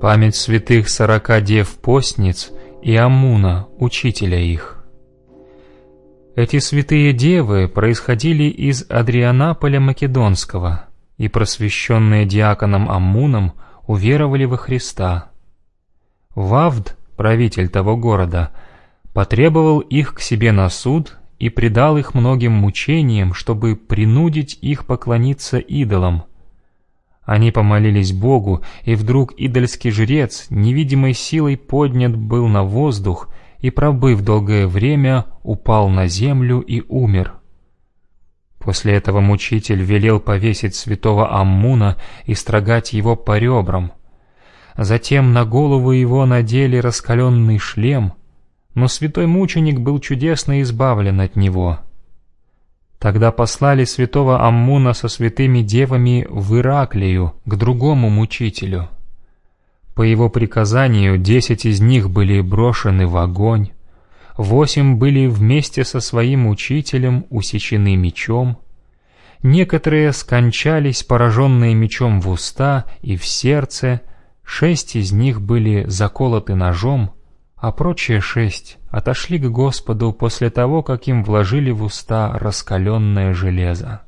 память святых сорока дев-постниц и Амуна, учителя их. Эти святые девы происходили из Адрианаполя Македонского, и просвещенные диаконом Амуном уверовали во Христа. Вавд, правитель того города, потребовал их к себе на суд и предал их многим мучениям, чтобы принудить их поклониться идолам – они помолились Богу, и вдруг идольский жрец невидимой силой поднят был на воздух и, пробыв долгое время, упал на землю и умер. После этого мучитель велел повесить святого Аммуна и строгать его по ребрам. Затем на голову его надели раскаленный шлем, но святой мученик был чудесно избавлен от него — Тогда послали святого Аммуна со святыми девами в Ираклию, к другому мучителю. По его приказанию десять из них были брошены в огонь, восемь были вместе со своим учителем усечены мечом, некоторые скончались, пораженные мечом в уста и в сердце, шесть из них были заколоты ножом, а прочие шесть отошли к Господу после того, как им вложили в уста раскаленное железо.